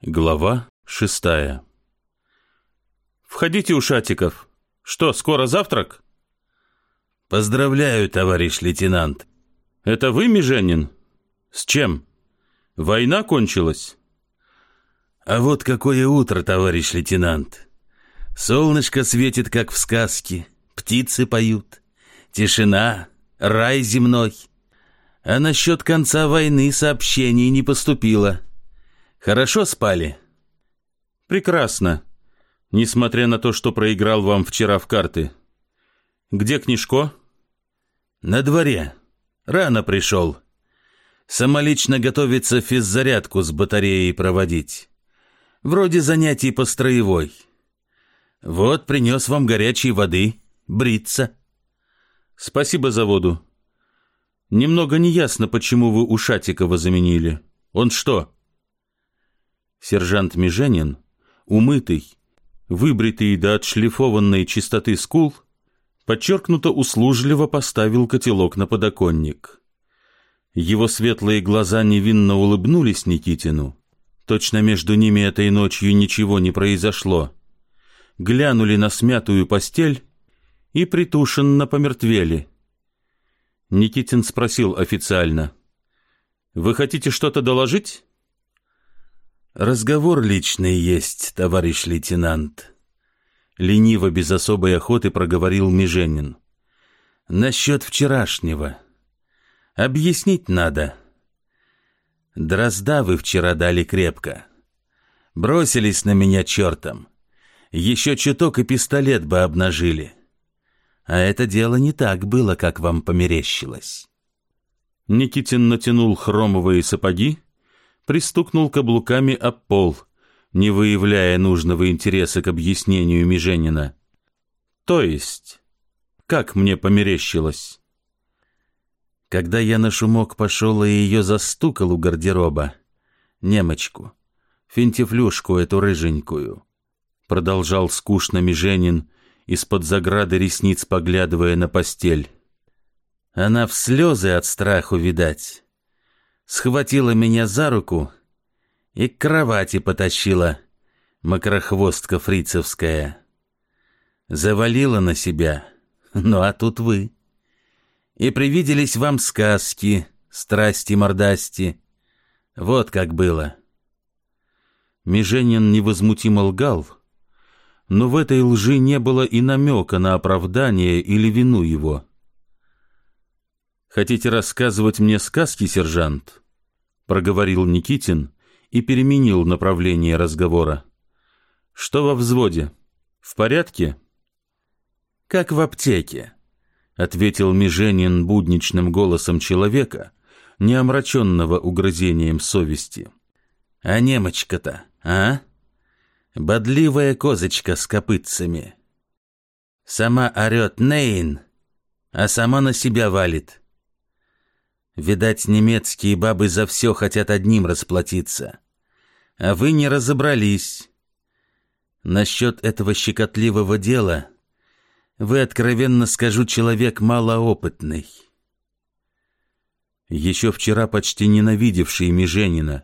Глава шестая «Входите, Ушатиков. Что, скоро завтрак?» «Поздравляю, товарищ лейтенант». «Это вы, Меженин? С чем? Война кончилась?» «А вот какое утро, товарищ лейтенант. Солнышко светит, как в сказке, птицы поют, тишина, рай земной. А насчет конца войны сообщений не поступило». Хорошо спали?» «Прекрасно, несмотря на то, что проиграл вам вчера в карты. Где Книжко?» «На дворе. Рано пришел. Самолично готовится физзарядку с батареей проводить. Вроде занятий по строевой. Вот принес вам горячей воды, бриться». «Спасибо за воду. Немного неясно, почему вы Ушатикова заменили. Он что?» Сержант Меженин, умытый, выбритый до отшлифованной чистоты скул, подчеркнуто услужливо поставил котелок на подоконник. Его светлые глаза невинно улыбнулись Никитину. Точно между ними этой ночью ничего не произошло. Глянули на смятую постель и притушенно помертвели. Никитин спросил официально. «Вы хотите что-то доложить?» «Разговор личный есть, товарищ лейтенант», — лениво, без особой охоты проговорил Меженин. «Насчет вчерашнего. Объяснить надо. Дрозда вы вчера дали крепко. Бросились на меня чертом. Еще чуток и пистолет бы обнажили. А это дело не так было, как вам померещилось». Никитин натянул хромовые сапоги, пристукнул каблуками об пол, не выявляя нужного интереса к объяснению Меженина. То есть, как мне померещилось? Когда я на шумок пошел и ее застукал у гардероба, немочку, финтифлюшку эту рыженькую, продолжал скучно Меженин, из-под заграды ресниц поглядывая на постель. Она в слезы от страху, видать, схватила меня за руку и к кровати потащила, макрохвостка фрицевская. Завалила на себя, ну а тут вы. И привиделись вам сказки, страсти-мордасти. Вот как было. Меженин невозмутимо лгал, но в этой лжи не было и намека на оправдание или вину его. «Хотите рассказывать мне сказки, сержант?» — проговорил Никитин и переменил направление разговора. «Что во взводе? В порядке?» «Как в аптеке», — ответил Меженин будничным голосом человека, не омраченного угрызением совести. «А немочка-то, а? Бодливая козочка с копытцами. Сама орет Нейн, а сама на себя валит. Видать, немецкие бабы за все хотят одним расплатиться. А вы не разобрались. Насчет этого щекотливого дела вы, откровенно скажу, человек малоопытный. Еще вчера почти ненавидевший Меженина,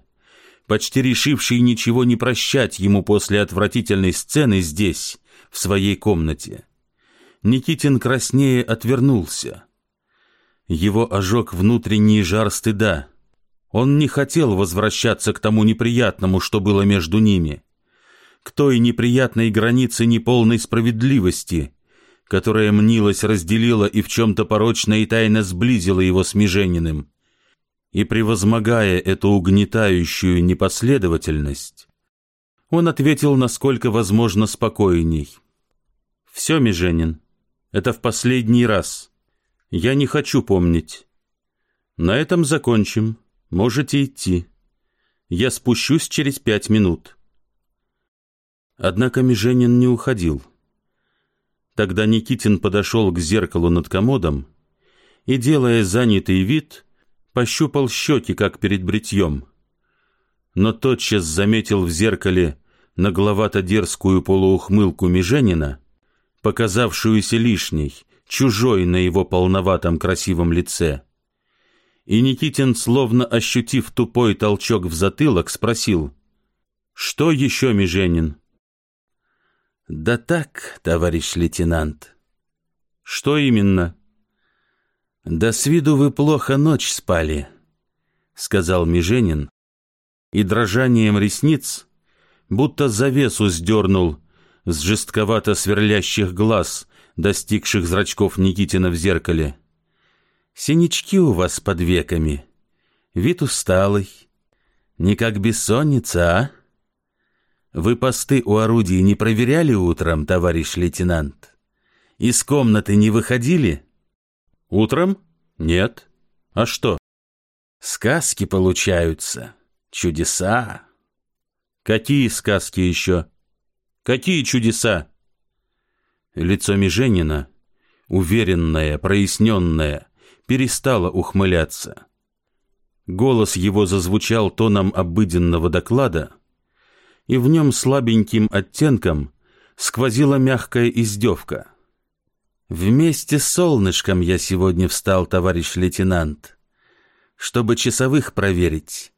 почти решивший ничего не прощать ему после отвратительной сцены здесь, в своей комнате, Никитин краснее отвернулся. Его ожег внутренний жар стыда. Он не хотел возвращаться к тому неприятному, что было между ними, к той неприятной границе неполной справедливости, которая мнилась разделила и в чем-то порочно и тайно сблизила его с Межениным. И превозмогая эту угнетающую непоследовательность, он ответил, насколько возможно, спокойней. «Все, Меженин, это в последний раз». Я не хочу помнить. На этом закончим. Можете идти. Я спущусь через пять минут. Однако Меженин не уходил. Тогда Никитин подошел к зеркалу над комодом и, делая занятый вид, пощупал щеки, как перед бритьем. Но тотчас заметил в зеркале нагловато-дерзкую полуухмылку Меженина, показавшуюся лишней, чужой на его полноватом красивом лице. И Никитин, словно ощутив тупой толчок в затылок, спросил, Что еще, Меженин? Да так, товарищ лейтенант. Что именно? Да с виду вы плохо ночь спали, сказал Меженин, и дрожанием ресниц, будто завесу сдернул с жестковато сверлящих глаз, достигших зрачков Никитина в зеркале. Синячки у вас под веками, вид усталый, не как бессонница, а? Вы посты у орудий не проверяли утром, товарищ лейтенант? Из комнаты не выходили? Утром? Нет. А что? Сказки получаются. Чудеса. Какие сказки еще? Какие чудеса? Лицо Меженина, уверенное, проясненное, перестало ухмыляться. Голос его зазвучал тоном обыденного доклада, и в нем слабеньким оттенком сквозила мягкая издевка. «Вместе с солнышком я сегодня встал, товарищ лейтенант, чтобы часовых проверить,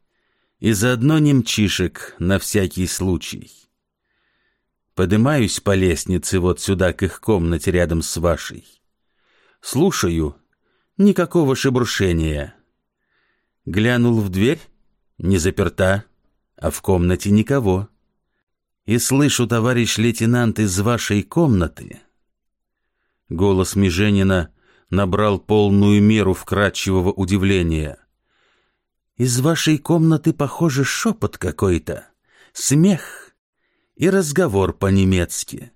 и заодно немчишек на всякий случай. Подымаюсь по лестнице вот сюда, к их комнате рядом с вашей. Слушаю, никакого шебрушения. Глянул в дверь, не заперта, а в комнате никого. И слышу, товарищ лейтенант, из вашей комнаты. Голос Меженина набрал полную меру вкрадчивого удивления. Из вашей комнаты, похоже, шепот какой-то, смех и разговор по-немецки.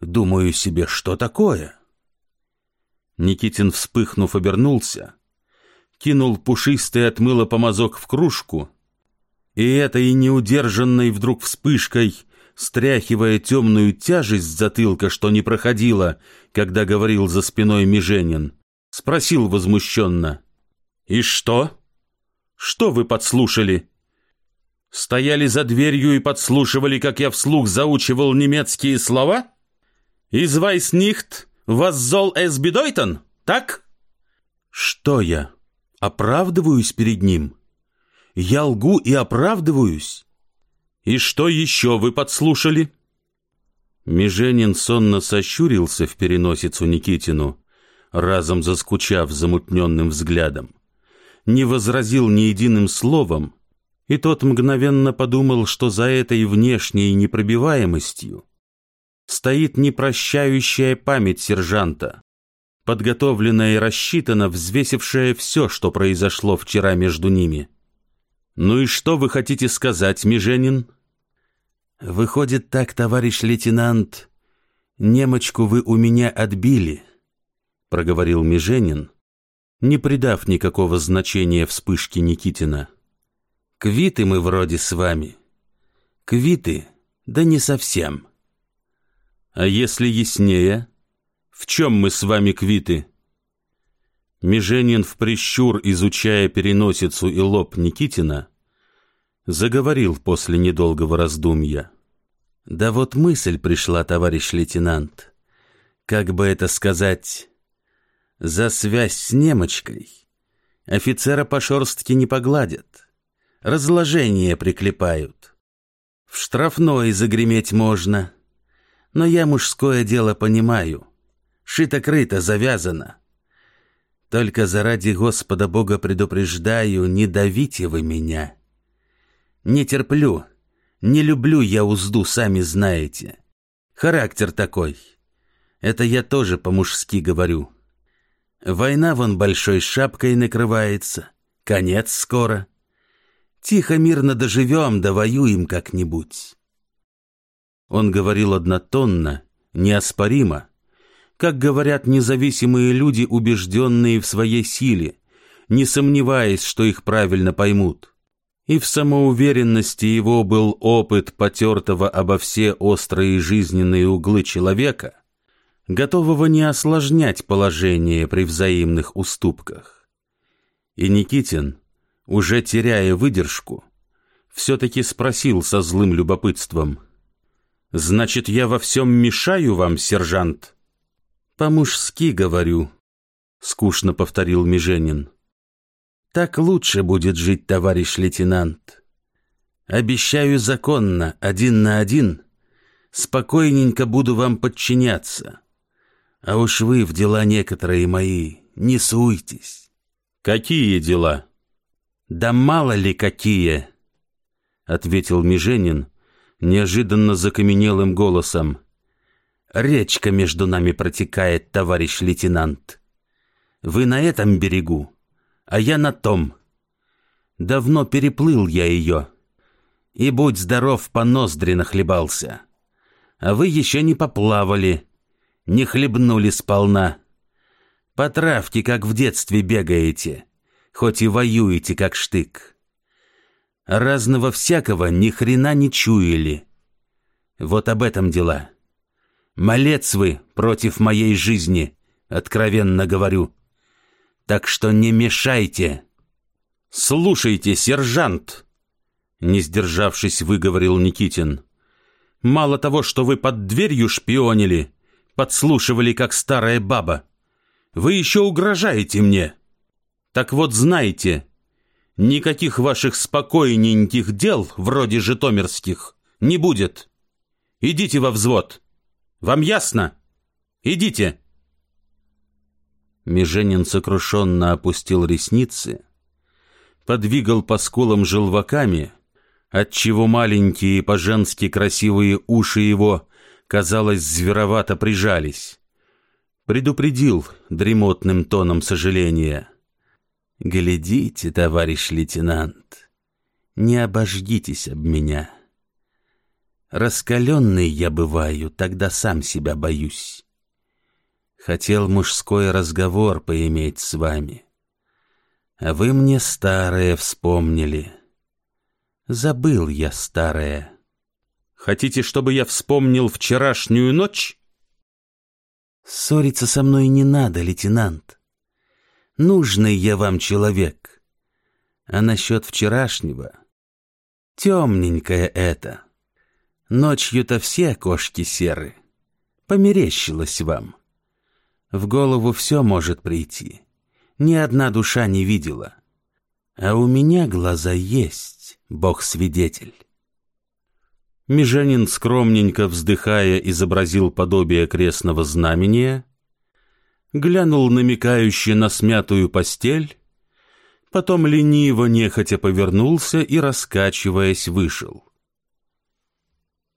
Думаю себе, что такое? Никитин, вспыхнув, обернулся, кинул пушистый от мыла помазок в кружку, и этой неудержанной вдруг вспышкой, стряхивая темную тяжесть с затылка, что не проходила, когда говорил за спиной Меженин, спросил возмущенно. «И что?» Что вы подслушали? Стояли за дверью и подслушивали, как я вслух заучивал немецкие слова? Из was soll es bedeuten, так? Что я? Оправдываюсь перед ним? Я лгу и оправдываюсь? И что еще вы подслушали? Меженин сонно сощурился в переносицу Никитину, разом заскучав замутненным взглядом не возразил ни единым словом, и тот мгновенно подумал, что за этой внешней непробиваемостью стоит непрощающая память сержанта, подготовленная и рассчитана, взвесившая все, что произошло вчера между ними. «Ну и что вы хотите сказать, Меженин?» «Выходит так, товарищ лейтенант, немочку вы у меня отбили», — проговорил Меженин, — не придав никакого значения вспышке Никитина. «Квиты мы вроде с вами. Квиты, да не совсем». «А если яснее, в чем мы с вами квиты?» Меженин в прищур, изучая переносицу и лоб Никитина, заговорил после недолгого раздумья. «Да вот мысль пришла, товарищ лейтенант. Как бы это сказать...» За связь с немочкой офицера по шорстке не погладят, разложение приклепают. В штрафной загреметь можно, но я мужское дело понимаю. Шито-крыто, завязано. Только заради Господа Бога предупреждаю, не давите вы меня. Не терплю, не люблю я узду, сами знаете. Характер такой. Это я тоже по-мужски говорю. Война вон большой шапкой накрывается. Конец скоро. Тихо, мирно доживем, да воюем как-нибудь. Он говорил однотонно, неоспоримо, как говорят независимые люди, убежденные в своей силе, не сомневаясь, что их правильно поймут. И в самоуверенности его был опыт потертого обо все острые жизненные углы человека, готового не осложнять положение при взаимных уступках. И Никитин, уже теряя выдержку, все-таки спросил со злым любопытством. «Значит, я во всем мешаю вам, сержант?» «По-мужски говорю», — скучно повторил Меженин. «Так лучше будет жить, товарищ лейтенант. Обещаю законно, один на один, спокойненько буду вам подчиняться. А уж вы в дела некоторые мои не суйтесь. Какие дела? Да мало ли какие, ответил Меженин неожиданно закаменелым голосом. Речка между нами протекает, товарищ лейтенант. Вы на этом берегу, а я на том. Давно переплыл я ее. И будь здоров, по ноздри нахлебался. А вы еще не поплавали, не хлебнули сполна. По травке, как в детстве, бегаете, хоть и воюете, как штык. Разного всякого ни хрена не чуяли. Вот об этом дела. Малец вы против моей жизни, откровенно говорю. Так что не мешайте. Слушайте, сержант, не сдержавшись, выговорил Никитин. Мало того, что вы под дверью шпионили, подслушивали, как старая баба, вы еще угрожаете мне. Так вот, знайте, никаких ваших спокойненьких дел, вроде житомирских, не будет. Идите во взвод. Вам ясно? Идите!» Меженин сокрушенно опустил ресницы, подвигал по скулам желваками, отчего маленькие по-женски красивые уши его, казалось, зверовато прижались. Предупредил дремотным тоном сожаления. «Глядите, товарищ лейтенант, не обожгитесь об меня». Раскаленный я бываю, тогда сам себя боюсь. Хотел мужской разговор поиметь с вами. А вы мне старое вспомнили. Забыл я старое. Хотите, чтобы я вспомнил вчерашнюю ночь? Ссориться со мной не надо, лейтенант. Нужный я вам человек. А насчет вчерашнего... Темненькое это. Ночью-то все кошки серы. Померещилось вам. В голову все может прийти. Ни одна душа не видела. А у меня глаза есть, Бог свидетель. Межанин, скромненько вздыхая, изобразил подобие крестного знамения, глянул намекающе на смятую постель, потом лениво нехотя повернулся и, раскачиваясь, вышел.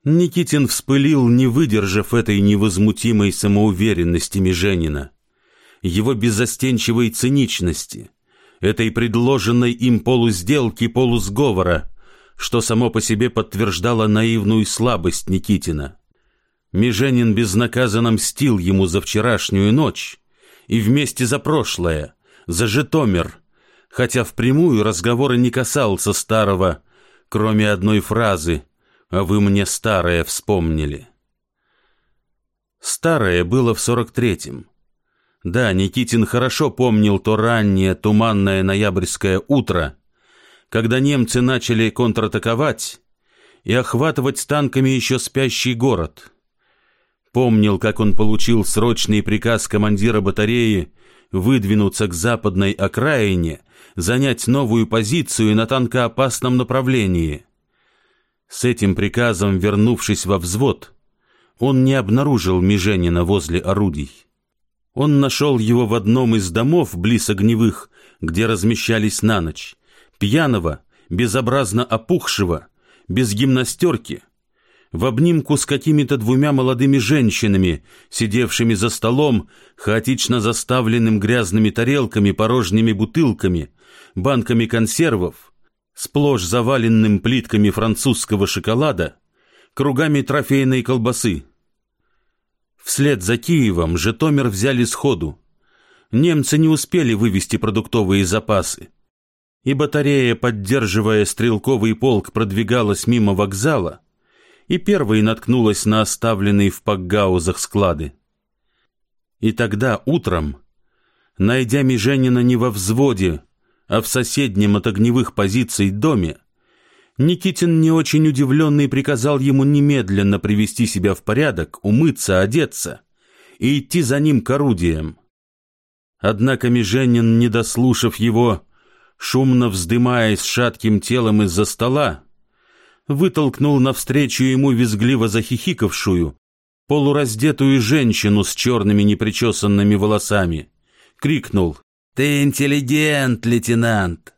Никитин вспылил, не выдержав этой невозмутимой самоуверенности Меженина, его беззастенчивой циничности, этой предложенной им полусделки, полусговора, что само по себе подтверждало наивную слабость Никитина. Меженин безнаказанно мстил ему за вчерашнюю ночь и вместе за прошлое, за Житомир, хотя впрямую разговора не касался старого, кроме одной фразы — а вы мне старое вспомнили. Старое было в сорок третьем. Да, Никитин хорошо помнил то раннее туманное ноябрьское утро, когда немцы начали контратаковать и охватывать танками еще спящий город. Помнил, как он получил срочный приказ командира батареи выдвинуться к западной окраине, занять новую позицию на танкоопасном направлении – с этим приказом, вернувшись во взвод, он не обнаружил Меженина возле орудий. Он нашел его в одном из домов близ огневых, где размещались на ночь, пьяного, безобразно опухшего, без гимнастерки, в обнимку с какими-то двумя молодыми женщинами, сидевшими за столом, хаотично заставленным грязными тарелками, порожними бутылками, банками консервов, сплошь заваленным плитками французского шоколада, кругами трофейной колбасы. Вслед за Киевом Житомир взяли сходу. Немцы не успели вывести продуктовые запасы, и батарея, поддерживая стрелковый полк, продвигалась мимо вокзала и первой наткнулась на оставленные в пакгаузах склады. И тогда утром, найдя Меженина не во взводе, а в соседнем от огневых позиций доме, Никитин, не очень удивленный, приказал ему немедленно привести себя в порядок, умыться, одеться и идти за ним к орудиям. Однако Меженин, не дослушав его, шумно вздымаясь шатким телом из-за стола, вытолкнул навстречу ему визгливо захихикавшую, полураздетую женщину с черными непричесанными волосами. Крикнул «Ты интеллигент, лейтенант!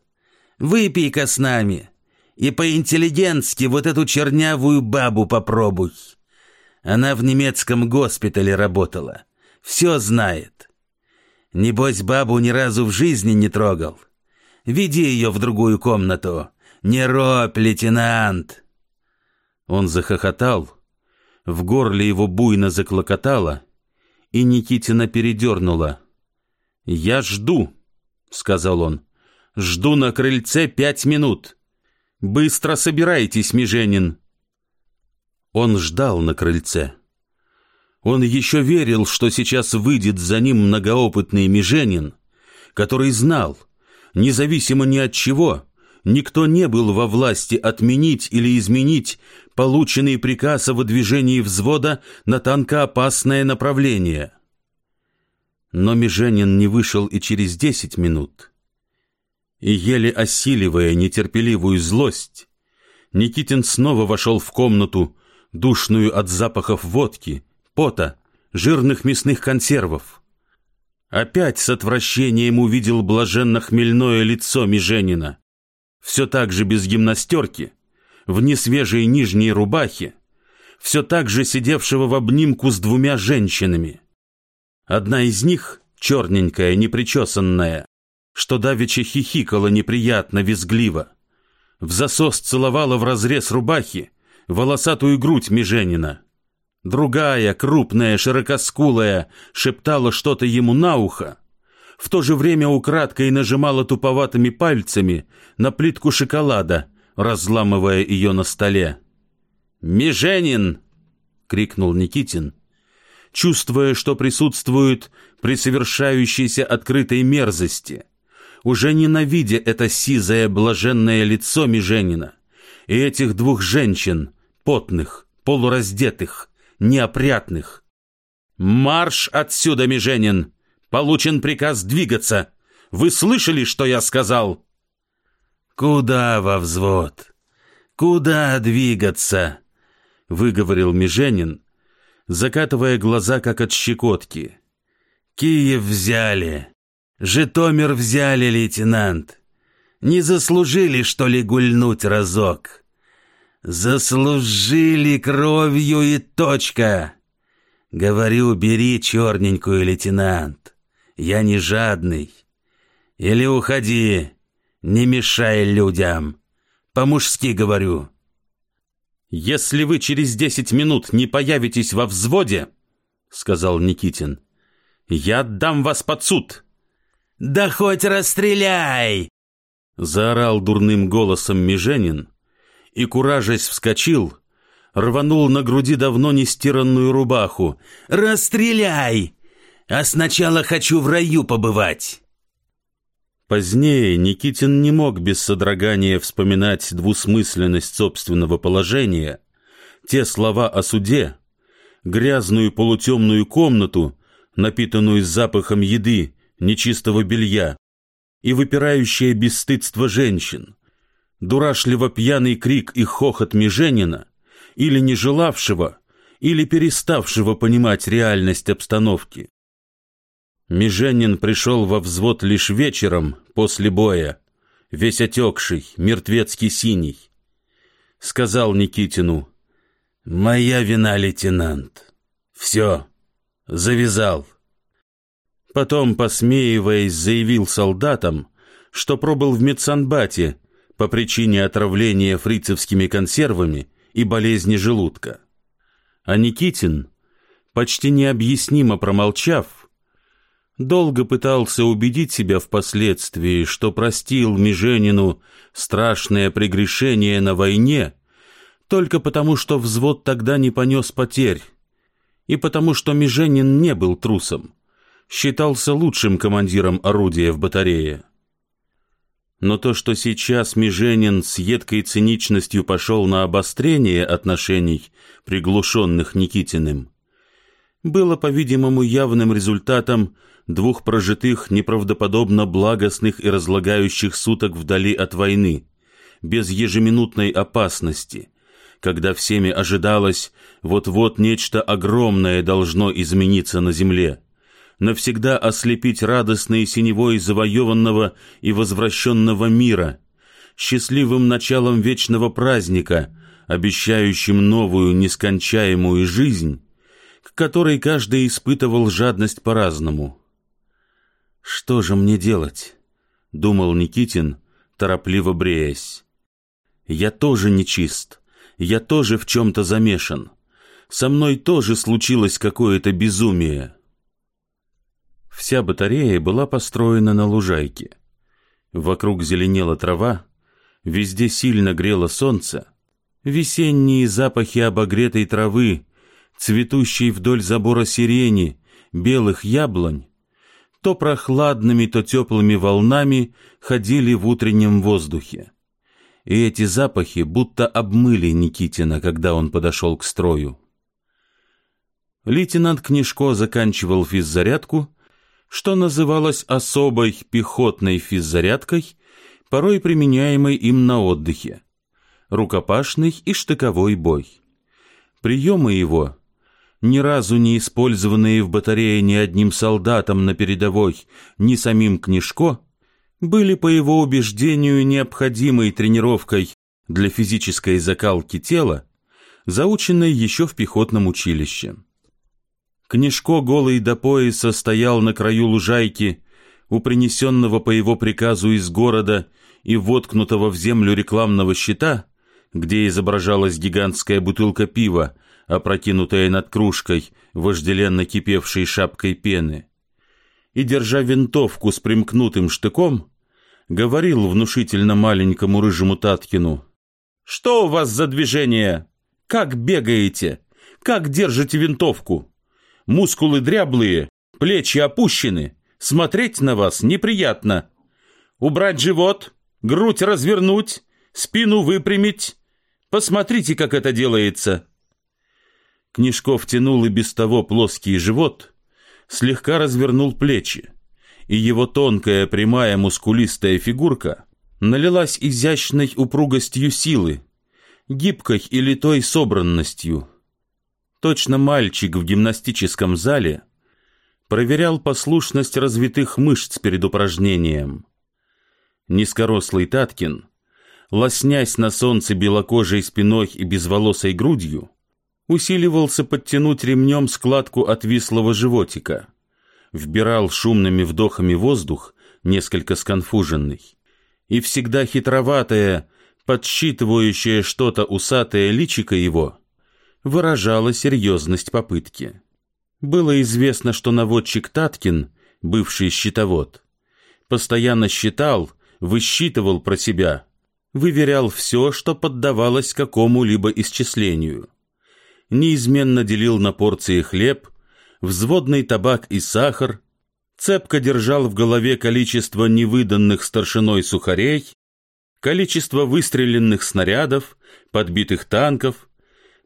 Выпей-ка с нами и по-интеллигентски вот эту чернявую бабу попробуй. Она в немецком госпитале работала, все знает. Небось, бабу ни разу в жизни не трогал. Веди ее в другую комнату. Не робь, лейтенант!» Он захохотал, в горле его буйно заклокотало, и Никитина передернула. «Я жду», — сказал он, — «жду на крыльце пять минут. Быстро собирайтесь, Меженин». Он ждал на крыльце. Он еще верил, что сейчас выйдет за ним многоопытный Меженин, который знал, независимо ни от чего, никто не был во власти отменить или изменить полученный приказ о выдвижении взвода на танкоопасное направление. Но Меженин не вышел и через десять минут. И еле осиливая нетерпеливую злость, Никитин снова вошел в комнату, душную от запахов водки, пота, жирных мясных консервов. Опять с отвращением увидел блаженно-хмельное лицо Меженина. Все так же без гимнастерки, в несвежей нижней рубахе, все так же сидевшего в обнимку с двумя женщинами. Одна из них, черненькая, непричесанная, что давеча хихикала неприятно, визгливо, в засос целовала в разрез рубахи волосатую грудь Меженина. Другая, крупная, широкоскулая, шептала что-то ему на ухо, в то же время украдкой нажимала туповатыми пальцами на плитку шоколада, разламывая ее на столе. «Меженин!» — крикнул Никитин, чувствуя, что присутствует при совершающейся открытой мерзости, уже ненавидя это сизое блаженное лицо Меженина и этих двух женщин, потных, полураздетых, неопрятных. «Марш отсюда, Меженин! Получен приказ двигаться! Вы слышали, что я сказал?» «Куда во взвод? Куда двигаться?» — выговорил Меженин, закатывая глаза, как от щекотки. «Киев взяли. Житомир взяли, лейтенант. Не заслужили, что ли, гульнуть разок?» Заслужили кровью и точка. Говорю, бери черненькую, лейтенант. Я не жадный. Или уходи, не мешай людям. По-мужски говорю. Если вы через десять минут не появитесь во взводе, сказал Никитин, я отдам вас под суд. Да хоть расстреляй! Заорал дурным голосом Меженин, и, куражась, вскочил, рванул на груди давно не стиранную рубаху. «Расстреляй! А сначала хочу в раю побывать!» Позднее Никитин не мог без содрогания вспоминать двусмысленность собственного положения, те слова о суде, грязную полутемную комнату, напитанную запахом еды, нечистого белья, и выпирающее бесстыдство женщин, дурашливо пьяный крик и хохот Меженина, или не желавшего, или переставшего понимать реальность обстановки. Меженин пришел во взвод лишь вечером, после боя, весь отекший, мертвецкий синий. Сказал Никитину, «Моя вина, лейтенант. Все, завязал». Потом, посмеиваясь, заявил солдатам, что пробыл в медсанбате по причине отравления фрицевскими консервами и болезни желудка. А Никитин, почти необъяснимо промолчав, долго пытался убедить себя впоследствии, что простил Меженину страшное прегрешение на войне только потому, что взвод тогда не понес потерь, и потому, что Меженин не был трусом, считался лучшим командиром орудия в батарее. Но то, что сейчас Меженин с едкой циничностью пошел на обострение отношений, приглушенных Никитиным, было, по-видимому, явным результатом двух прожитых неправдоподобно благостных и разлагающих суток вдали от войны, без ежеминутной опасности, когда всеми ожидалось, вот-вот нечто огромное должно измениться на земле, навсегда ослепить радостной синевой завоеванного и возвращенного мира, счастливым началом вечного праздника, обещающим новую нескончаемую жизнь, к которой каждый испытывал жадность по-разному. «Что же мне делать?» — думал Никитин, торопливо бреясь. «Я тоже нечист, я тоже в чем-то замешан. Со мной тоже случилось какое-то безумие». Вся батарея была построена на лужайке. Вокруг зеленела трава, везде сильно грело солнце. Весенние запахи обогретой травы, цветущей вдоль забора сирени, белых яблонь, то прохладными, то теплыми волнами ходили в утреннем воздухе. И эти запахи будто обмыли Никитина, когда он подошел к строю. Лейтенант Книжко заканчивал физзарядку что называлось особой пехотной физзарядкой, порой применяемой им на отдыхе, рукопашный и штыковой бой. Приемы его, ни разу не использованные в батарее ни одним солдатом на передовой, ни самим Книжко, были, по его убеждению, необходимой тренировкой для физической закалки тела, заученной еще в пехотном училище. Книжко голый до пояса стоял на краю лужайки, у принесенного по его приказу из города и воткнутого в землю рекламного щита, где изображалась гигантская бутылка пива, опрокинутая над кружкой, вожделенно кипевшей шапкой пены. И, держа винтовку с примкнутым штыком, говорил внушительно маленькому рыжему Таткину. «Что у вас за движение? Как бегаете? Как держите винтовку?» мускулы дряблые, плечи опущены. Смотреть на вас неприятно. Убрать живот, грудь развернуть, спину выпрямить. Посмотрите, как это делается. Книжков тянул и без того плоский живот, слегка развернул плечи, и его тонкая, прямая, мускулистая фигурка налилась изящной упругостью силы, гибкой и литой собранностью — Точно мальчик в гимнастическом зале проверял послушность развитых мышц перед упражнением. Низкорослый Таткин, лоснясь на солнце белокожей спиной и безволосой грудью, усиливался подтянуть ремнем складку отвислого животика, вбирал шумными вдохами воздух, несколько сконфуженный, и всегда хитроватое, подсчитывающее что-то усатое личико его — выражала серьезность попытки. Было известно, что наводчик Таткин, бывший счетовод, постоянно считал, высчитывал про себя, выверял все, что поддавалось какому-либо исчислению. Неизменно делил на порции хлеб, взводный табак и сахар, цепко держал в голове количество невыданных старшиной сухарей, количество выстреленных снарядов, подбитых танков,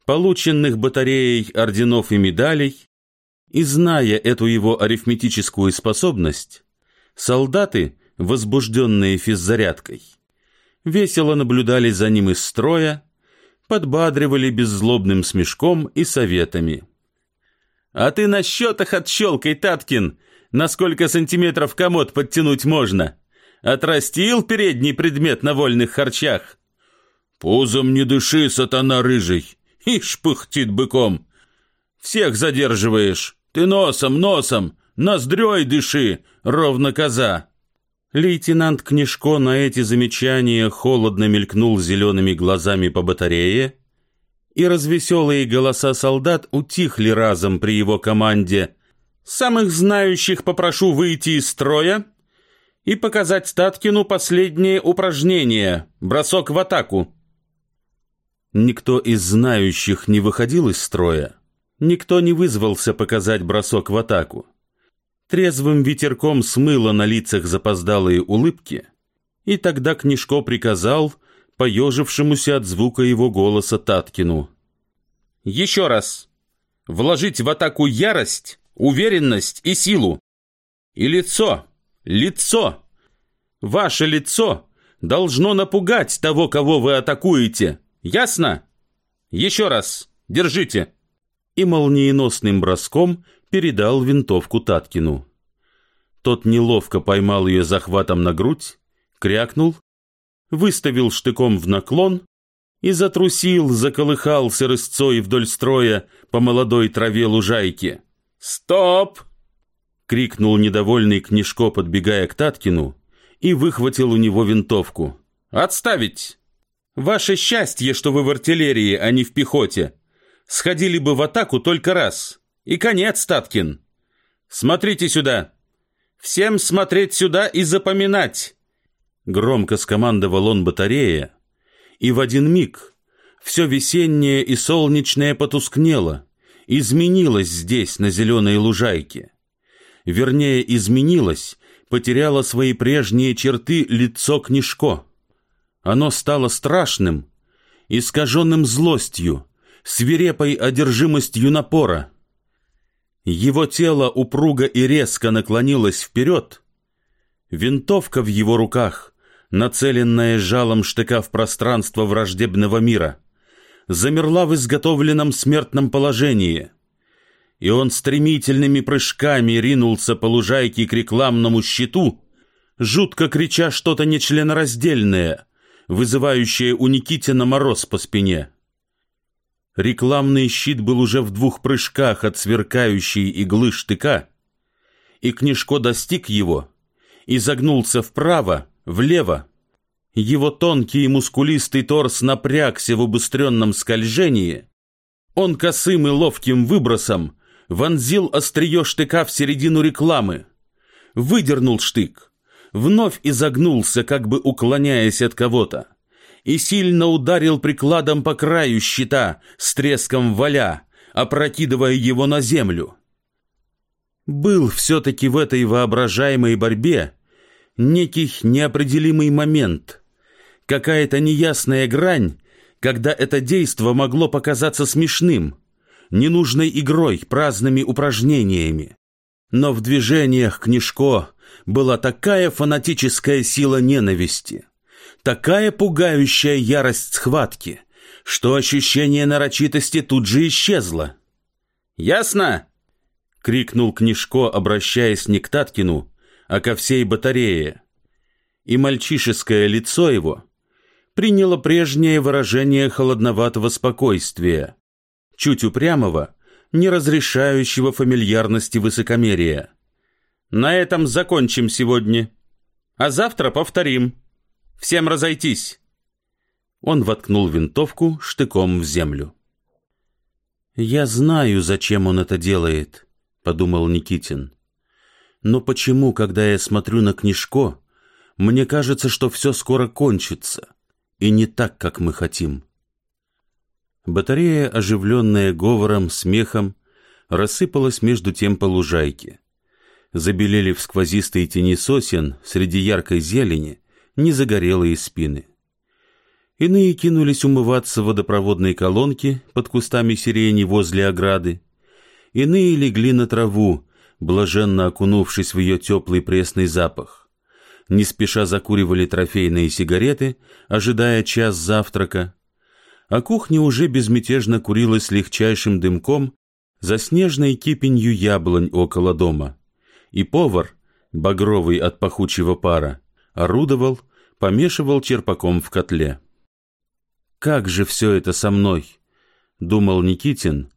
полученных батареей орденов и медалей, и зная эту его арифметическую способность, солдаты, возбужденные физзарядкой, весело наблюдали за ним из строя, подбадривали беззлобным смешком и советами. «А ты на счетах отщелкай, Таткин, на сколько сантиметров комод подтянуть можно? Отрастил передний предмет на вольных харчах?» «Пузом не дыши, сатана рыжий!» Ишь, пыхтит быком. Всех задерживаешь. Ты носом, носом, ноздрёй дыши, ровно коза. Лейтенант Книжко на эти замечания холодно мелькнул зелеными глазами по батарее, и развеселые голоса солдат утихли разом при его команде. «Самых знающих попрошу выйти из строя и показать Статкину последнее упражнение — бросок в атаку». Никто из знающих не выходил из строя, никто не вызвался показать бросок в атаку. Трезвым ветерком смыло на лицах запоздалые улыбки, и тогда Книжко приказал поежившемуся от звука его голоса Таткину. «Еще раз! Вложить в атаку ярость, уверенность и силу! И лицо! Лицо! Ваше лицо!» должно напугать того, кого вы атакуете. Ясно? Еще раз! Держите!» И молниеносным броском передал винтовку Таткину. Тот неловко поймал ее захватом на грудь, крякнул, выставил штыком в наклон и затрусил, заколыхался рысцой вдоль строя по молодой траве лужайки. «Стоп!» — крикнул недовольный Книжко, подбегая к Таткину, и выхватил у него винтовку. «Отставить! Ваше счастье, что вы в артиллерии, а не в пехоте. Сходили бы в атаку только раз. И конец, Таткин. Смотрите сюда. Всем смотреть сюда и запоминать!» Громко скомандовал он батарея, и в один миг все весеннее и солнечное потускнело, изменилось здесь, на зеленой лужайке. Вернее, изменилось, потеряло свои прежние черты лицо Книжко. Оно стало страшным, искаженным злостью, свирепой одержимостью напора. Его тело упруго и резко наклонилось вперед. Винтовка в его руках, нацеленная жалом штыка в пространство враждебного мира, замерла в изготовленном смертном положении — и он стремительными прыжками ринулся по лужайке к рекламному щиту, жутко крича что-то нечленораздельное, вызывающее у Никитина мороз по спине. Рекламный щит был уже в двух прыжках от сверкающей иглы штыка, и Книжко достиг его и загнулся вправо, влево. Его тонкий и мускулистый торс напрягся в убыстренном скольжении. Он косым и ловким выбросом вонзил острие штыка в середину рекламы, выдернул штык, вновь изогнулся, как бы уклоняясь от кого-то, и сильно ударил прикладом по краю щита с треском валя, опрокидывая его на землю. Был все-таки в этой воображаемой борьбе некий неопределимый момент, какая-то неясная грань, когда это действо могло показаться смешным — ненужной игрой, праздными упражнениями. Но в движениях Книжко была такая фанатическая сила ненависти, такая пугающая ярость схватки, что ощущение нарочитости тут же исчезло. «Ясно?» — крикнул Книжко, обращаясь не к Таткину, а ко всей батарее. И мальчишеское лицо его приняло прежнее выражение холодноватого спокойствия — чуть упрямого, не разрешающего фамильярности высокомерия. На этом закончим сегодня. А завтра повторим. Всем разойтись. Он воткнул винтовку штыком в землю. «Я знаю, зачем он это делает», — подумал Никитин. «Но почему, когда я смотрю на Книжко, мне кажется, что все скоро кончится, и не так, как мы хотим?» Батарея, оживленная говором, смехом, рассыпалась между тем по лужайке. Забелели в сквозистой тени сосен среди яркой зелени незагорелые спины. Иные кинулись умываться в водопроводной колонке под кустами сирени возле ограды. Иные легли на траву, блаженно окунувшись в ее теплый пресный запах. Не спеша закуривали трофейные сигареты, ожидая час завтрака, а кухня уже безмятежно курилась легчайшим дымком за снежной кипенью яблонь около дома. И повар, багровый от пахучего пара, орудовал, помешивал черпаком в котле. «Как же все это со мной?» — думал Никитин,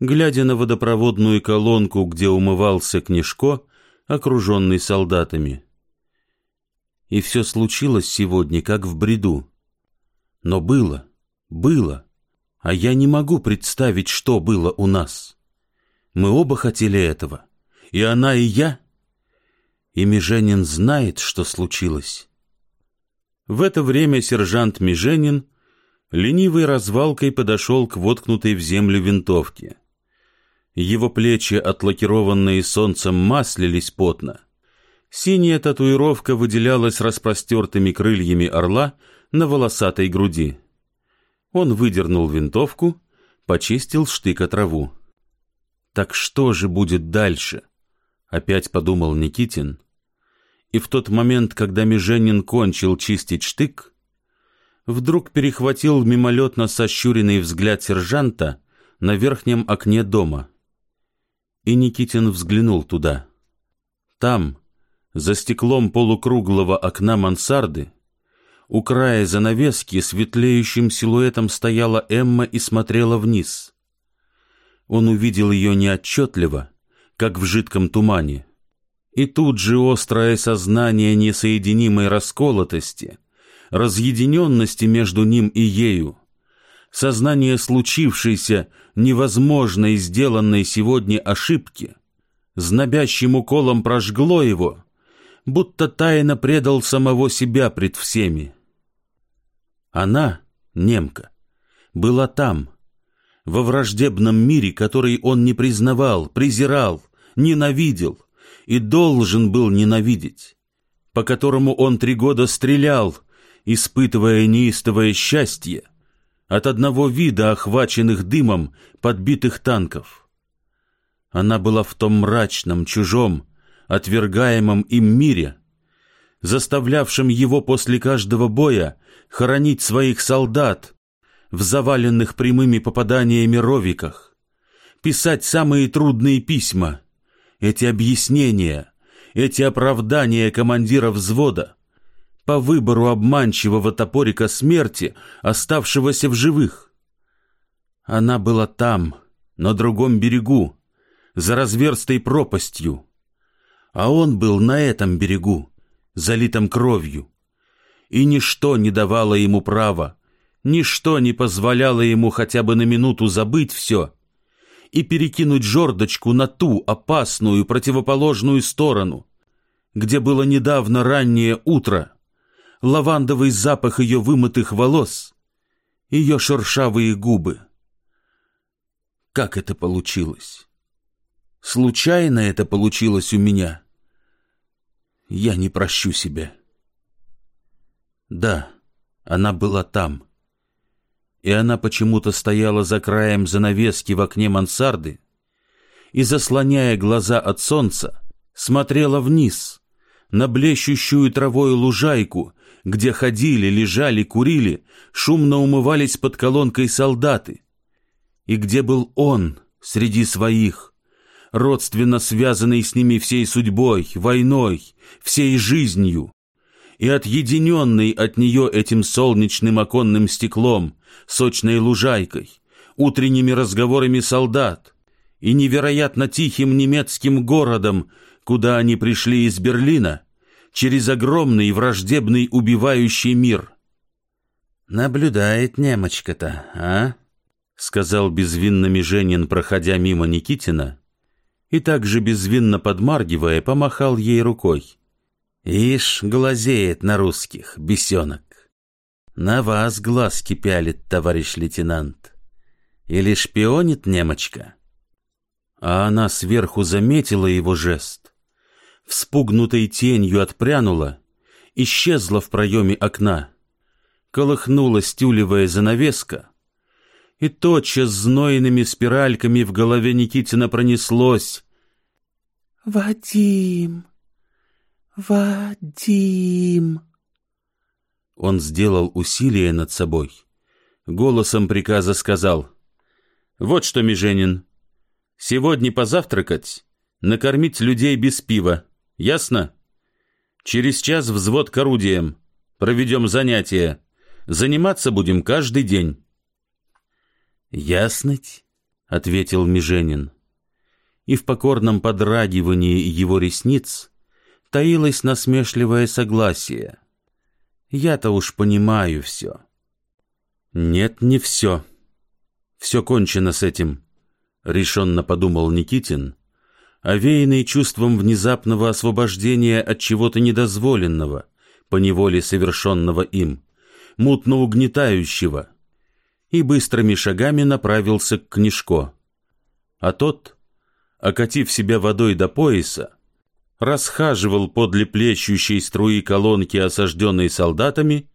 глядя на водопроводную колонку, где умывался Книжко, окруженный солдатами. И все случилось сегодня, как в бреду. Но было. Было. А я не могу представить, что было у нас. Мы оба хотели этого. И она, и я. И Меженин знает, что случилось. В это время сержант Меженин ленивой развалкой подошел к воткнутой в землю винтовке. Его плечи, отлакированные солнцем, маслились потно. Синяя татуировка выделялась распростертыми крыльями орла на волосатой груди. Он выдернул винтовку, почистил штык от траву. «Так что же будет дальше?» — опять подумал Никитин. И в тот момент, когда Меженин кончил чистить штык, вдруг перехватил мимолетно сощуренный взгляд сержанта на верхнем окне дома. И Никитин взглянул туда. Там, за стеклом полукруглого окна мансарды, у края занавески светлеющим силуэтом стояла Эмма и смотрела вниз. Он увидел ее неотчетливо, как в жидком тумане. И тут же острое сознание несоединимой расколотости, разъединенности между ним и ею, сознание случившейся, невозможной сделанной сегодня ошибки, знобящим уколом прожгло его, будто тайно предал самого себя пред всеми. Она, немка, была там, во враждебном мире, который он не признавал, презирал, ненавидел и должен был ненавидеть, по которому он три года стрелял, испытывая неистовое счастье от одного вида охваченных дымом подбитых танков. Она была в том мрачном, чужом, отвергаемом им мире, заставлявшем его после каждого боя хоронить своих солдат в заваленных прямыми попаданиями ровиках, писать самые трудные письма, эти объяснения, эти оправдания командира взвода по выбору обманчивого топорика смерти, оставшегося в живых. Она была там, на другом берегу, за разверстой пропастью, а он был на этом берегу, залитом кровью, и ничто не давало ему права, ничто не позволяло ему хотя бы на минуту забыть все и перекинуть жердочку на ту опасную противоположную сторону, где было недавно раннее утро, лавандовый запах ее вымытых волос, ее шершавые губы. Как это получилось? Случайно это получилось у меня? Я не прощу себя. Да, она была там. И она почему-то стояла за краем занавески в окне мансарды и, заслоняя глаза от солнца, смотрела вниз, на блещущую травой лужайку, где ходили, лежали, курили, шумно умывались под колонкой солдаты, и где был он среди своих, родственно связанный с ними всей судьбой, войной, всей жизнью, и отъединенный от нее этим солнечным оконным стеклом, сочной лужайкой, утренними разговорами солдат и невероятно тихим немецким городом, куда они пришли из Берлина, через огромный враждебный убивающий мир. «Наблюдает немочка-то, а?» — сказал безвинно Меженин, проходя мимо Никитина, и также безвинно подмаргивая, помахал ей рукой. Ишь, глазеет на русских, бесенок. На вас глазки пялит, товарищ лейтенант. Или шпионит немочка? А она сверху заметила его жест, вспугнутой тенью отпрянула, исчезла в проеме окна, колыхнулась тюлевая занавеска, и тотчас знойными спиральками в голове Никитина пронеслось. «Вадим! Вадим!» Он сделал усилие над собой. Голосом приказа сказал. «Вот что, Меженин, сегодня позавтракать, накормить людей без пива. Ясно? Через час взвод к орудиям. Проведем занятия. Заниматься будем каждый день». «Ясныть?» — ответил Меженин. И в покорном подрагивании его ресниц таилось насмешливое согласие. «Я-то уж понимаю все». «Нет, не все. Все кончено с этим», — решенно подумал Никитин, овеянный чувством внезапного освобождения от чего-то недозволенного, поневоле совершенного им, мутно угнетающего — и быстрыми шагами направился к Книжко. А тот, окатив себя водой до пояса, расхаживал подле плещущей струи колонки, осажденной солдатами,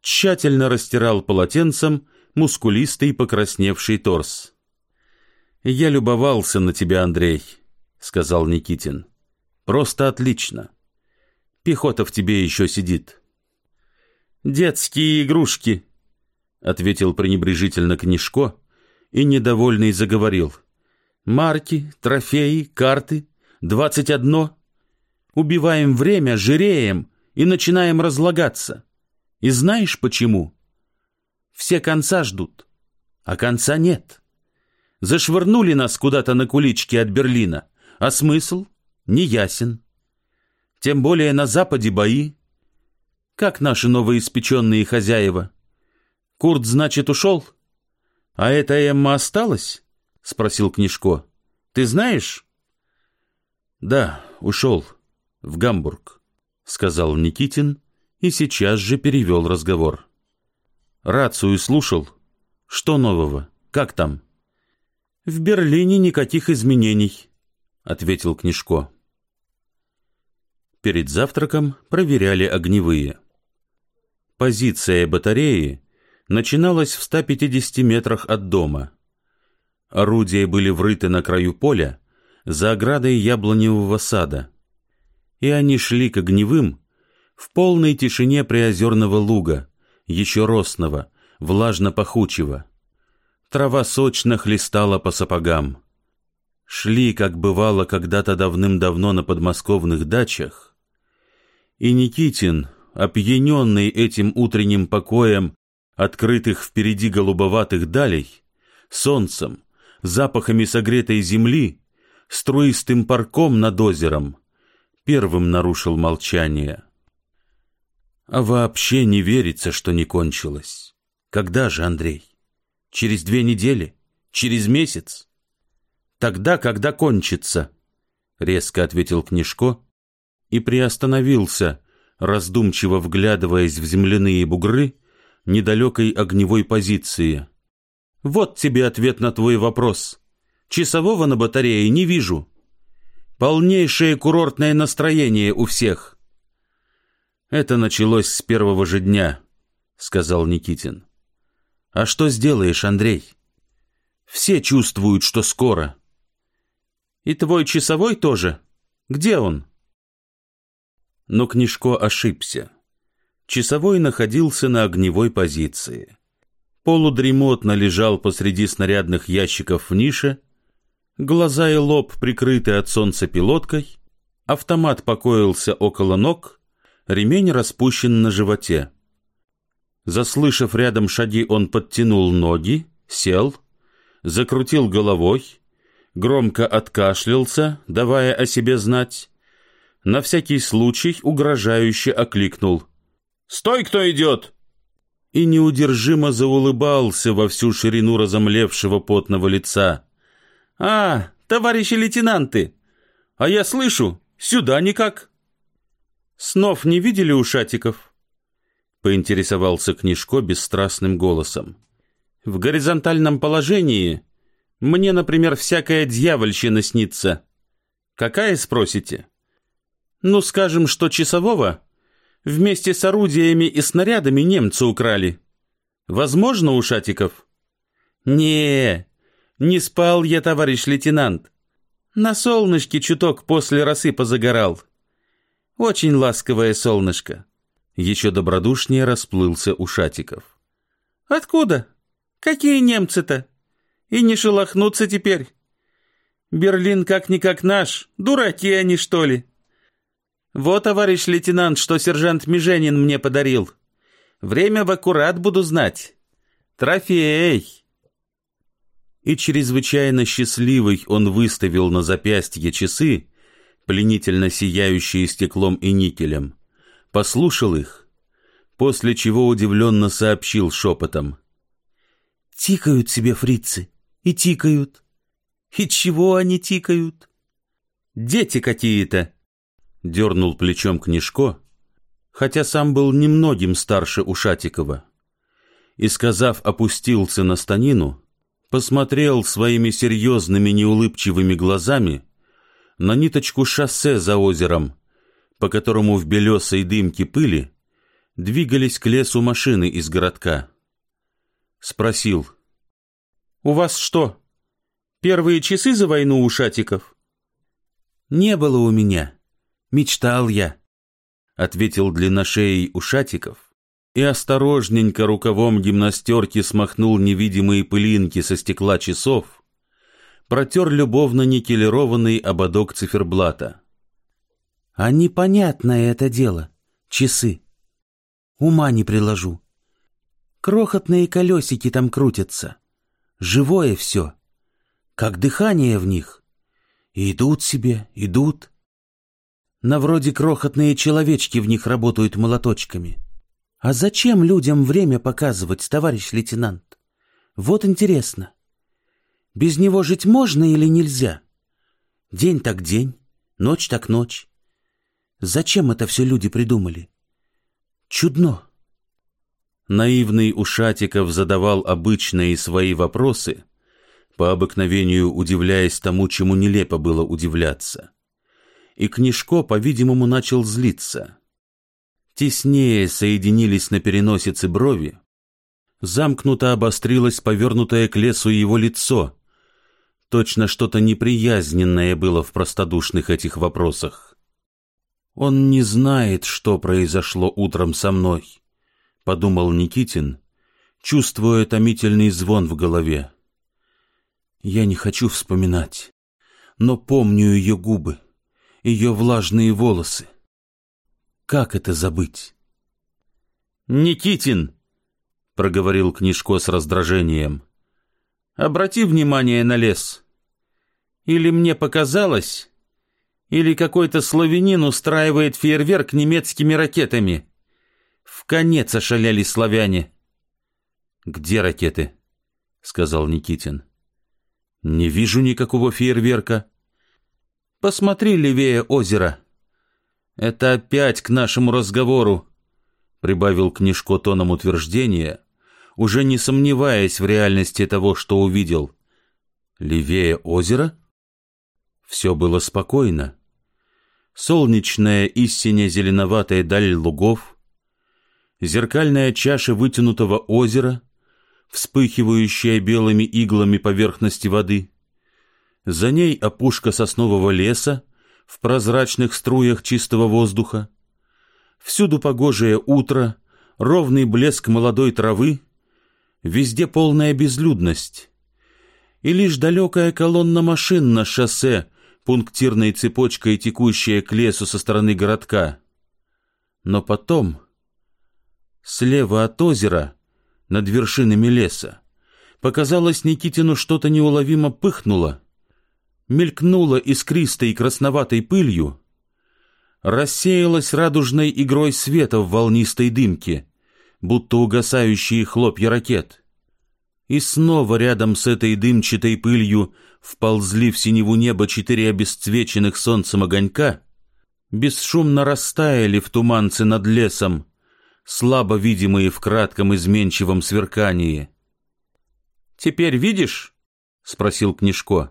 тщательно растирал полотенцем мускулистый покрасневший торс. «Я любовался на тебя, Андрей», — сказал Никитин. «Просто отлично. Пехота в тебе еще сидит». «Детские игрушки», ответил пренебрежительно Книжко и недовольный заговорил. Марки, трофеи, карты, двадцать одно. Убиваем время, жиреем и начинаем разлагаться. И знаешь почему? Все конца ждут, а конца нет. Зашвырнули нас куда-то на куличке от Берлина, а смысл неясен. Тем более на Западе бои. Как наши новоиспеченные хозяева? Курт, значит, ушел? А эта Эмма осталась? Спросил Книжко. Ты знаешь? Да, ушел. В Гамбург, сказал Никитин и сейчас же перевел разговор. Рацию слушал. Что нового? Как там? В Берлине никаких изменений, ответил Книжко. Перед завтраком проверяли огневые. Позиция батареи начиналась в 150 метрах от дома. Орудия были врыты на краю поля, за оградой яблоневого сада. И они шли к огневым в полной тишине приозерного луга, еще росного, влажно-пахучего. Трава сочно хлестала по сапогам. Шли, как бывало когда-то давным-давно на подмосковных дачах, и Никитин, опьяненный этим утренним покоем открытых впереди голубоватых далей, солнцем, запахами согретой земли, струистым парком над озером, первым нарушил молчание. А вообще не верится, что не кончилось. Когда же, Андрей? Через две недели? Через месяц? Тогда, когда кончится, резко ответил Книжко и приостановился, раздумчиво вглядываясь в земляные бугры недалекой огневой позиции. Вот тебе ответ на твой вопрос. Часового на батарее не вижу. Полнейшее курортное настроение у всех. Это началось с первого же дня, сказал Никитин. А что сделаешь, Андрей? Все чувствуют, что скоро. И твой часовой тоже? Где он? Но Книжко ошибся. Часовой находился на огневой позиции. Полудремотно лежал посреди снарядных ящиков в нише, глаза и лоб прикрыты от солнца пилоткой, автомат покоился около ног, ремень распущен на животе. Заслышав рядом шаги, он подтянул ноги, сел, закрутил головой, громко откашлялся, давая о себе знать, на всякий случай угрожающе окликнул — Стой, кто идет!» И неудержимо заулыбался во всю ширину разомлевшего потного лица. «А, товарищи лейтенанты! А я слышу, сюда никак!» «Снов не видели у шатиков?» Поинтересовался Книжко бесстрастным голосом. «В горизонтальном положении мне, например, всякая дьявольщина снится. Какая, спросите? Ну, скажем, что часового Вместе с орудиями и снарядами немцы украли. Возможно, у шатиков? Не, не спал я, товарищ лейтенант. На солнышке чуток после росы позагорал. Очень ласковое солнышко. Еще добродушнее расплылся у шатиков. Откуда? Какие немцы-то? И не шелохнуться теперь. Берлин как-никак наш. Дураки они, что ли? «Вот, товарищ лейтенант, что сержант Меженин мне подарил. Время в аккурат буду знать. Трофей!» И чрезвычайно счастливый он выставил на запястье часы, пленительно сияющие стеклом и никелем, послушал их, после чего удивленно сообщил шепотом. «Тикают себе фрицы, и тикают. И чего они тикают? Дети какие-то!» дернул плечом Книжко, хотя сам был немногим старше Ушатикова, и, сказав, опустился на станину, посмотрел своими серьезными неулыбчивыми глазами на ниточку шоссе за озером, по которому в белесой дымке пыли двигались к лесу машины из городка. Спросил. «У вас что, первые часы за войну у Шатиков?» «Не было у меня», Мечтал я, — ответил длинношеей Ушатиков и осторожненько рукавом гимнастерки смахнул невидимые пылинки со стекла часов, протер любовно никелированный ободок циферблата. А непонятное это дело, часы. Ума не приложу. Крохотные колесики там крутятся. Живое все. Как дыхание в них. Идут себе, идут. На вроде крохотные человечки в них работают молоточками. А зачем людям время показывать, товарищ лейтенант? Вот интересно. Без него жить можно или нельзя? День так день, ночь так ночь. Зачем это все люди придумали? Чудно. Наивный Ушатиков задавал обычные свои вопросы, по обыкновению удивляясь тому, чему нелепо было удивляться. И Книжко, по-видимому, начал злиться. Теснее соединились на переносице брови, замкнуто обострилось повернутое к лесу его лицо. Точно что-то неприязненное было в простодушных этих вопросах. Он не знает, что произошло утром со мной — подумал Никитин, чувствуя томительный звон в голове. Я не хочу вспоминать, но помню ее губы, ее влажные волосы. Как это забыть? «Никитин!» — проговорил Книжко с раздражением. «Обрати внимание на лес. Или мне показалось, или какой-то славянин устраивает фейерверк немецкими ракетами». В конец ошалели славяне. «Где ракеты?» — сказал Никитин. «Не вижу никакого фейерверка. Посмотри левее озера. Это опять к нашему разговору», — прибавил Книжко тоном утверждения, уже не сомневаясь в реальности того, что увидел. «Левее озера?» Все было спокойно. Солнечная и сине-зеленоватая даль лугов — зеркальная чаша вытянутого озера, вспыхивающая белыми иглами поверхности воды. За ней опушка соснового леса в прозрачных струях чистого воздуха. Всюду погожее утро, ровный блеск молодой травы, везде полная безлюдность. И лишь далекая колонна машин на шоссе, пунктирной цепочкой текущая к лесу со стороны городка. Но потом Слева от озера, над вершинами леса, показалось Никитину что-то неуловимо пыхнуло, мелькнуло искристой красноватой пылью, рассеялось радужной игрой света в волнистой дымке, будто угасающие хлопья ракет. И снова рядом с этой дымчатой пылью вползли в синеву неба четыре обесцвеченных солнцем огонька, бесшумно растаяли в туманце над лесом, слабо видимые в кратком изменчивом сверкании. «Теперь видишь?» — спросил Книжко.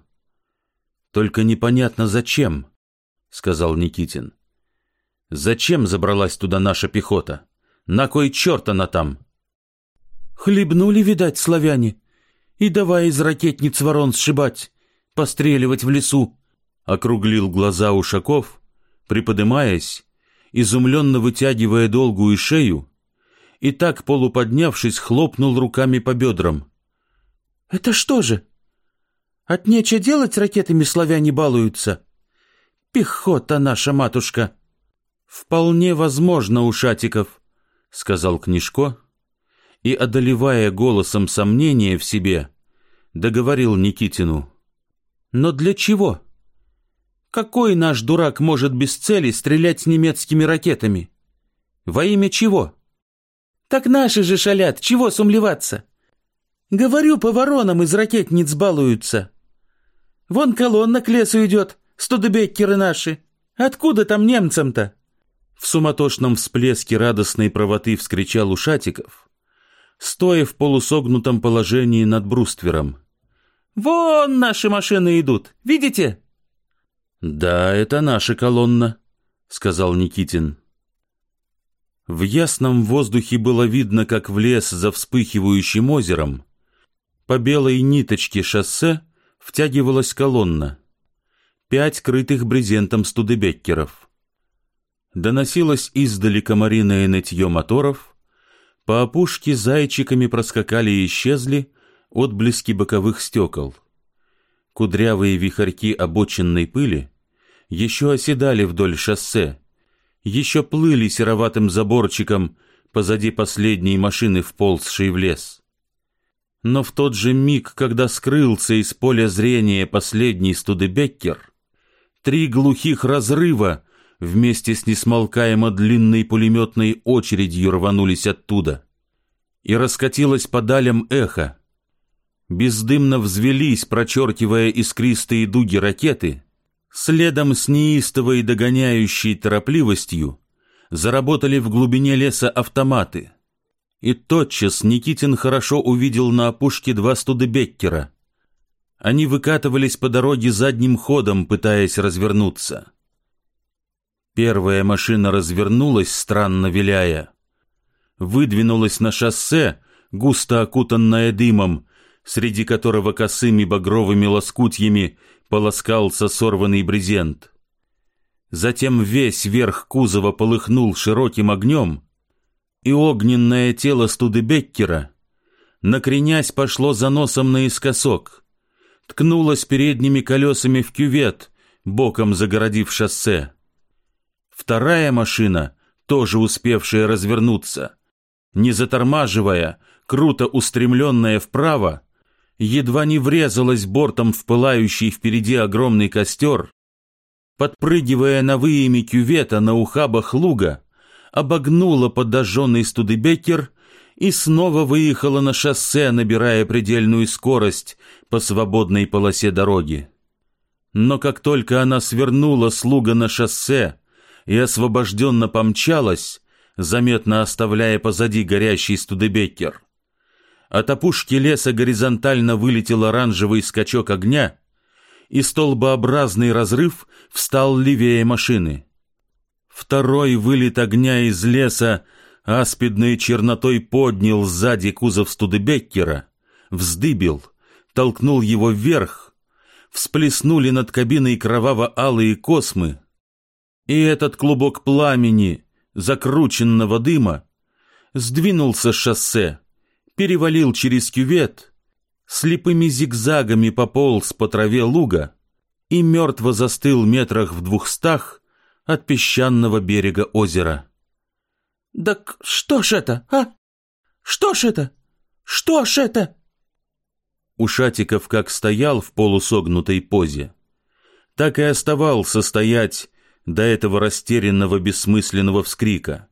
«Только непонятно зачем», — сказал Никитин. «Зачем забралась туда наша пехота? На кой черт она там?» «Хлебнули, видать, славяне, и давай из ракетниц ворон сшибать, постреливать в лесу», — округлил глаза Ушаков, приподымаясь изумленно вытягивая долгую шею, и так, полуподнявшись, хлопнул руками по бедрам. «Это что же? От нечего делать ракетами славяне балуются? Пехота наша матушка!» «Вполне возможно, Ушатиков», — сказал Книжко, и, одолевая голосом сомнения в себе, договорил Никитину. «Но для чего?» Какой наш дурак может без цели стрелять немецкими ракетами? Во имя чего? Так наши же шалят, чего сумлеваться? Говорю, по воронам из ракетниц балуются. Вон колонна к лесу идет, студебеккеры наши. Откуда там немцам-то? В суматошном всплеске радостной правоты вскричал Ушатиков, стоя в полусогнутом положении над бруствером. «Вон наши машины идут, видите?» «Да, это наша колонна», — сказал Никитин. В ясном воздухе было видно, как в лес за вспыхивающим озером по белой ниточке шоссе втягивалась колонна. Пять крытых брезентом студебеккеров. Доносилось издали комариное нытье моторов, По опушке зайчиками проскакали и исчезли отблески боковых стекол. Кудрявые вихарьки обочинной пыли еще оседали вдоль шоссе, еще плыли сероватым заборчиком позади последней машины, вползшей в лес. Но в тот же миг, когда скрылся из поля зрения последний Студебеккер, три глухих разрыва вместе с несмолкаемо длинной пулеметной очередью рванулись оттуда. И раскатилось по далям эхо. Бездымно взвелись, прочеркивая искристые дуги ракеты, следом с неистовой догоняющей торопливостью заработали в глубине леса автоматы. И тотчас Никитин хорошо увидел на опушке два студебеккера. Они выкатывались по дороге задним ходом, пытаясь развернуться. Первая машина развернулась, странно виляя. Выдвинулась на шоссе, густо окутанная дымом, среди которого косыми багровыми лоскутьями полоскался сорванный брезент. Затем весь верх кузова полыхнул широким огнем, и огненное тело Студебеккера, накренясь, пошло за носом наискосок, ткнулось передними колесами в кювет, боком загородив шоссе. Вторая машина, тоже успевшая развернуться, не затормаживая, круто устремленная вправо, едва не врезалась бортом в пылающий впереди огромный костер, подпрыгивая на выеме кювета на ухабах луга, обогнула подожженный Студебекер и снова выехала на шоссе, набирая предельную скорость по свободной полосе дороги. Но как только она свернула слуга на шоссе, и освобожденно помчалась, заметно оставляя позади горящий Студебеккер. От опушки леса горизонтально вылетел оранжевый скачок огня, и столбообразный разрыв встал левее машины. Второй вылет огня из леса аспидной чернотой поднял сзади кузов Студебеккера, вздыбил, толкнул его вверх, всплеснули над кабиной кроваво-алые космы, и этот клубок пламени, закрученного дыма, сдвинулся с шоссе, перевалил через кювет, слепыми зигзагами пополз по траве луга и мертво застыл метрах в двухстах от песчаного берега озера. «Так что ж это, а? Что ж это? Что ж это?» Ушатиков как стоял в полусогнутой позе, так и оставался стоять до этого растерянного бессмысленного вскрика.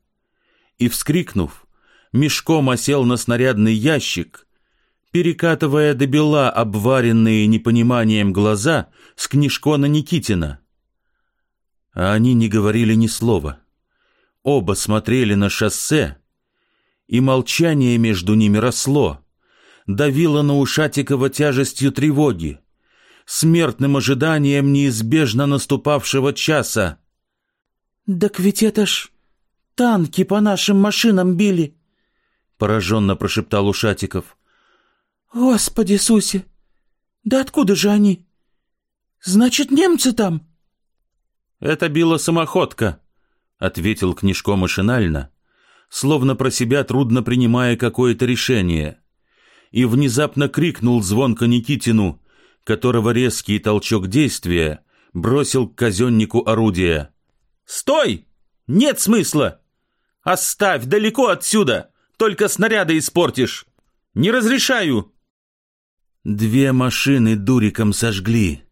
И, вскрикнув, мешком осел на снарядный ящик, перекатывая до бела обваренные непониманием глаза с книжкона Никитина. А они не говорили ни слова. Оба смотрели на шоссе, и молчание между ними росло, давило на Ушатикова тяжестью тревоги, смертным ожиданием неизбежно наступавшего часа. «Так ведь это ж танки по нашим машинам били!» Пораженно прошептал Ушатиков. «Господи Иисусе! Да откуда же они? Значит, немцы там?» «Это била самоходка», — ответил Книжко машинально, словно про себя трудно принимая какое-то решение, и внезапно крикнул звонко Никитину, которого резкий толчок действия бросил к казеннику орудия. «Стой! Нет смысла! Оставь далеко отсюда! Только снаряды испортишь! Не разрешаю!» Две машины дуриком сожгли.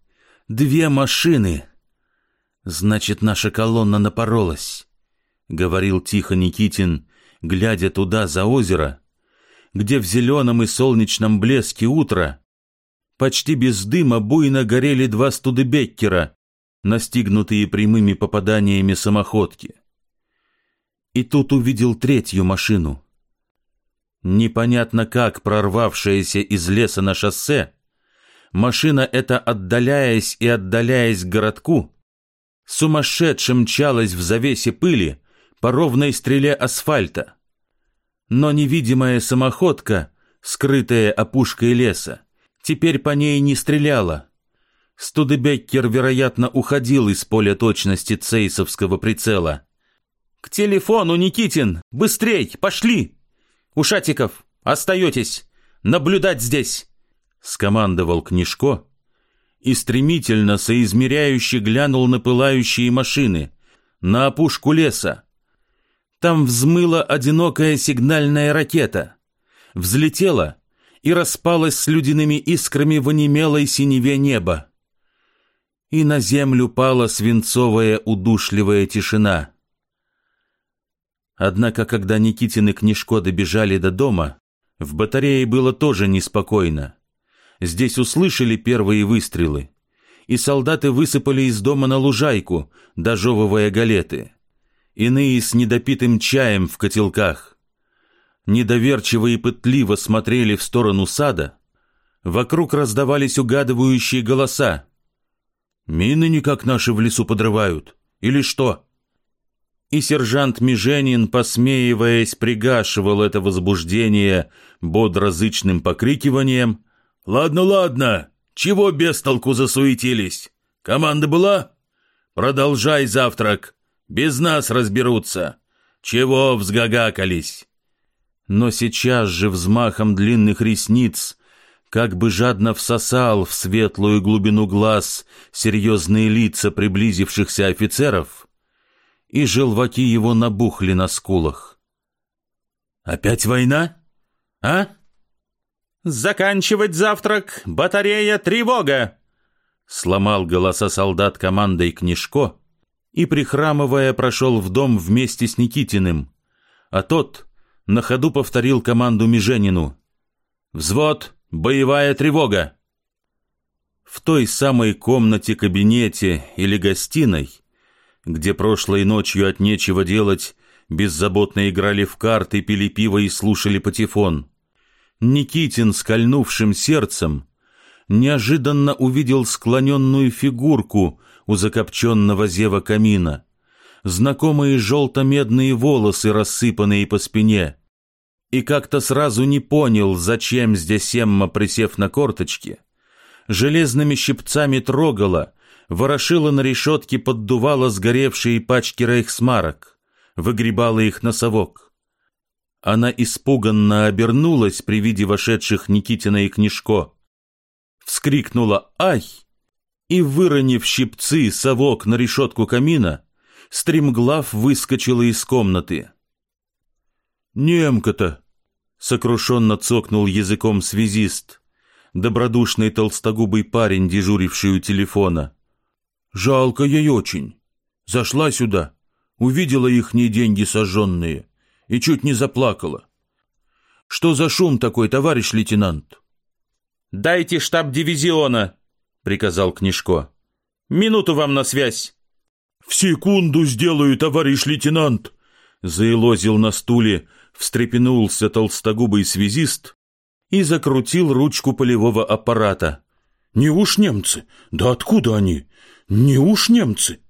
Две машины. Значит, наша колонна напоролась, — говорил тихо Никитин, глядя туда, за озеро, где в зеленом и солнечном блеске утра почти без дыма буйно горели два студебеккера, настигнутые прямыми попаданиями самоходки. И тут увидел третью машину. Непонятно как прорвавшаяся из леса на шоссе, машина эта, отдаляясь и отдаляясь к городку, сумасшедшим мчалась в завесе пыли по ровной стреле асфальта. Но невидимая самоходка, скрытая опушкой леса, теперь по ней не стреляла, Студебеккер, вероятно, уходил из поля точности цейсовского прицела. «К телефону, Никитин! Быстрей! Пошли!» Ушатиков, остаетесь! Наблюдать здесь!» Скомандовал Книжко и стремительно соизмеряюще глянул на пылающие машины, на опушку леса. Там взмыла одинокая сигнальная ракета. Взлетела и распалась с людяными искрами в онемелой синеве неба. И на землю пала свинцовая удушливая тишина. Однако, когда Никитин и Книжко добежали до дома, в батарее было тоже неспокойно. Здесь услышали первые выстрелы, и солдаты высыпали из дома на лужайку, дожевывая галеты. Иные с недопитым чаем в котелках. Недоверчиво и пытливо смотрели в сторону сада. Вокруг раздавались угадывающие голоса. «Мины никак наши в лесу подрывают. Или что?» и сержант Меженин, посмеиваясь, пригашивал это возбуждение бодрозычным покрикиванием. «Ладно, ладно, чего без толку засуетились? Команда была? Продолжай завтрак, без нас разберутся. Чего взгагакались?» Но сейчас же взмахом длинных ресниц как бы жадно всосал в светлую глубину глаз серьезные лица приблизившихся офицеров — и желваки его набухли на скулах. «Опять война? А?» «Заканчивать завтрак! Батарея тревога!» Сломал голоса солдат командой Книжко и, прихрамывая, прошел в дом вместе с Никитиным, а тот на ходу повторил команду Меженину. «Взвод! Боевая тревога!» В той самой комнате-кабинете или гостиной где прошлой ночью от нечего делать беззаботно играли в карты, пили пиво и слушали патефон. Никитин, скольнувшим сердцем, неожиданно увидел склоненную фигурку у закопченного зева камина, знакомые желто-медные волосы, рассыпанные по спине, и как-то сразу не понял, зачем здесь Эмма, присев на корточки, железными щипцами трогала, ворошила на решетке, поддувала сгоревшие пачки рейхсмарок, выгребала их на совок. Она испуганно обернулась при виде вошедших Никитина и Книжко, вскрикнула «Ай!» и, выронив щипцы совок на решетку камина, стремглав выскочила из комнаты. «Немка-то!» — сокрушенно цокнул языком связист, добродушный толстогубый парень, дежуривший у телефона. Жалко ей очень. Зашла сюда, увидела ихние деньги сожженные и чуть не заплакала. Что за шум такой, товарищ лейтенант? Дайте штаб дивизиона, приказал Книжко. Минуту вам на связь. В секунду сделаю, товарищ лейтенант, заилозил на стуле, встрепенулся толстогубый связист и закрутил ручку полевого аппарата. Не уж немцы, да откуда они? Не уж немцы?